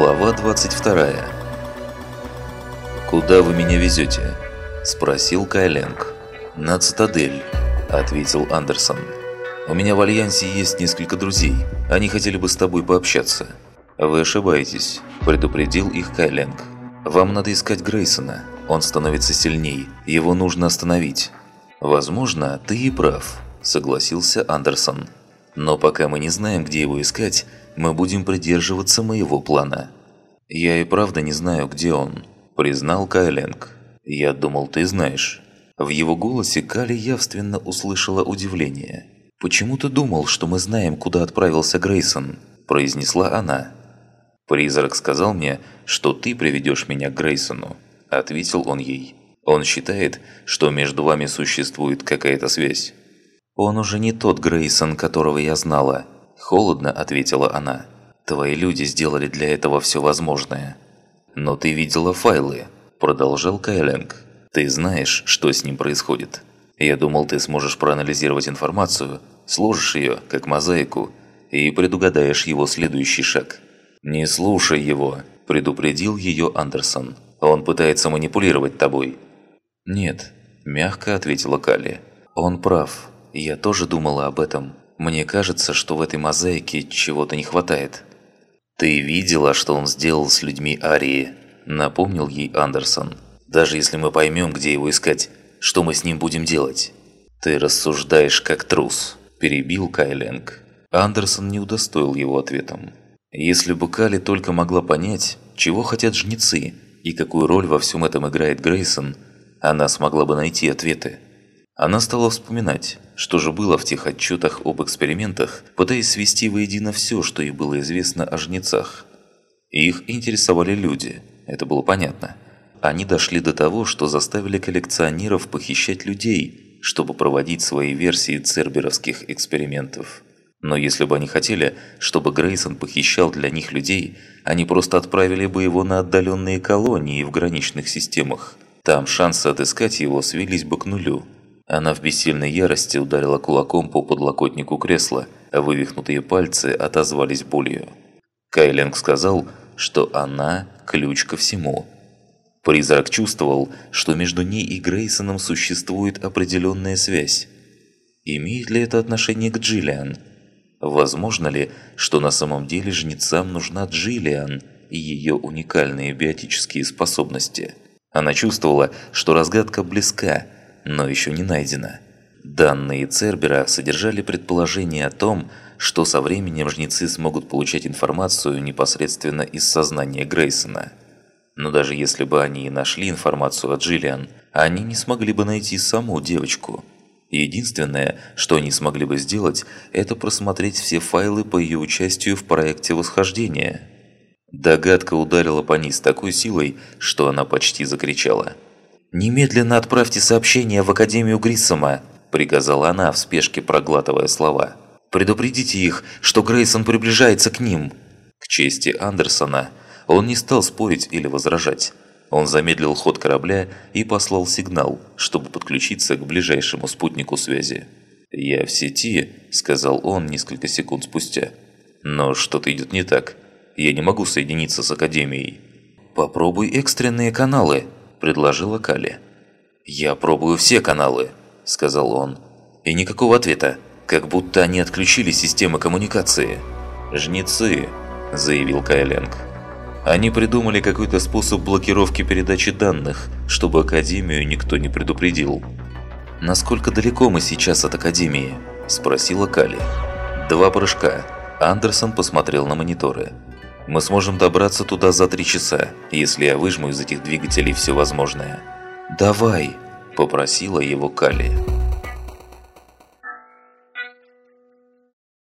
Глава 22 «Куда вы меня везете?» – спросил Кайленг. «На цитадель», – ответил Андерсон. «У меня в Альянсе есть несколько друзей. Они хотели бы с тобой пообщаться». «Вы ошибаетесь», – предупредил их Кайленг. «Вам надо искать Грейсона. Он становится сильней. Его нужно остановить». «Возможно, ты и прав», – согласился Андерсон. «Но пока мы не знаем, где его искать, мы будем придерживаться моего плана». «Я и правда не знаю, где он», – признал Кайленг. «Я думал, ты знаешь». В его голосе Кали явственно услышала удивление. «Почему ты думал, что мы знаем, куда отправился Грейсон?» – произнесла она. «Призрак сказал мне, что ты приведешь меня к Грейсону», – ответил он ей. «Он считает, что между вами существует какая-то связь». «Он уже не тот Грейсон, которого я знала», – холодно ответила она. «Твои люди сделали для этого все возможное». «Но ты видела файлы», – продолжал Кайленг. «Ты знаешь, что с ним происходит. Я думал, ты сможешь проанализировать информацию, сложишь ее, как мозаику, и предугадаешь его следующий шаг». «Не слушай его», – предупредил ее Андерсон. «Он пытается манипулировать тобой». «Нет», – мягко ответила Калли. «Он прав. Я тоже думала об этом. Мне кажется, что в этой мозаике чего-то не хватает». «Ты видела, что он сделал с людьми Арии?» – напомнил ей Андерсон. «Даже если мы поймем, где его искать, что мы с ним будем делать?» «Ты рассуждаешь как трус», – перебил Кайленг. Андерсон не удостоил его ответом. Если бы Кали только могла понять, чего хотят жнецы и какую роль во всем этом играет Грейсон, она смогла бы найти ответы. Она стала вспоминать, что же было в тех отчетах об экспериментах, пытаясь свести воедино все, что ей было известно о жнецах. Их интересовали люди, это было понятно. Они дошли до того, что заставили коллекционеров похищать людей, чтобы проводить свои версии церберовских экспериментов. Но если бы они хотели, чтобы Грейсон похищал для них людей, они просто отправили бы его на отдаленные колонии в граничных системах. Там шансы отыскать его свелись бы к нулю. Она в бессильной ярости ударила кулаком по подлокотнику кресла, а вывихнутые пальцы отозвались болью. Кайленг сказал, что она – ключ ко всему. Призрак чувствовал, что между ней и Грейсоном существует определенная связь. Имеет ли это отношение к Джиллиан? Возможно ли, что на самом деле жнецам нужна Джиллиан и ее уникальные биотические способности? Она чувствовала, что разгадка близка – но еще не найдено. Данные Цербера содержали предположение о том, что со временем жнецы смогут получать информацию непосредственно из сознания Грейсона. Но даже если бы они и нашли информацию о Джиллиан, они не смогли бы найти саму девочку. Единственное, что они смогли бы сделать, это просмотреть все файлы по ее участию в проекте восхождения. Догадка ударила по ней с такой силой, что она почти закричала – «Немедленно отправьте сообщение в Академию Гриссома», – приказала она в спешке, проглатывая слова. «Предупредите их, что Грейсон приближается к ним». К чести Андерсона, он не стал спорить или возражать. Он замедлил ход корабля и послал сигнал, чтобы подключиться к ближайшему спутнику связи. «Я в сети», – сказал он несколько секунд спустя. «Но что-то идет не так. Я не могу соединиться с Академией». «Попробуй экстренные каналы», – предложила Кали. «Я пробую все каналы», – сказал он. «И никакого ответа, как будто они отключили системы коммуникации». «Жнецы», – заявил Кайленг. «Они придумали какой-то способ блокировки передачи данных, чтобы Академию никто не предупредил». «Насколько далеко мы сейчас от Академии?» – спросила Кали. «Два прыжка». Андерсон посмотрел на мониторы. Мы сможем добраться туда за три часа, если я выжму из этих двигателей все возможное. «Давай!» – попросила его Калия.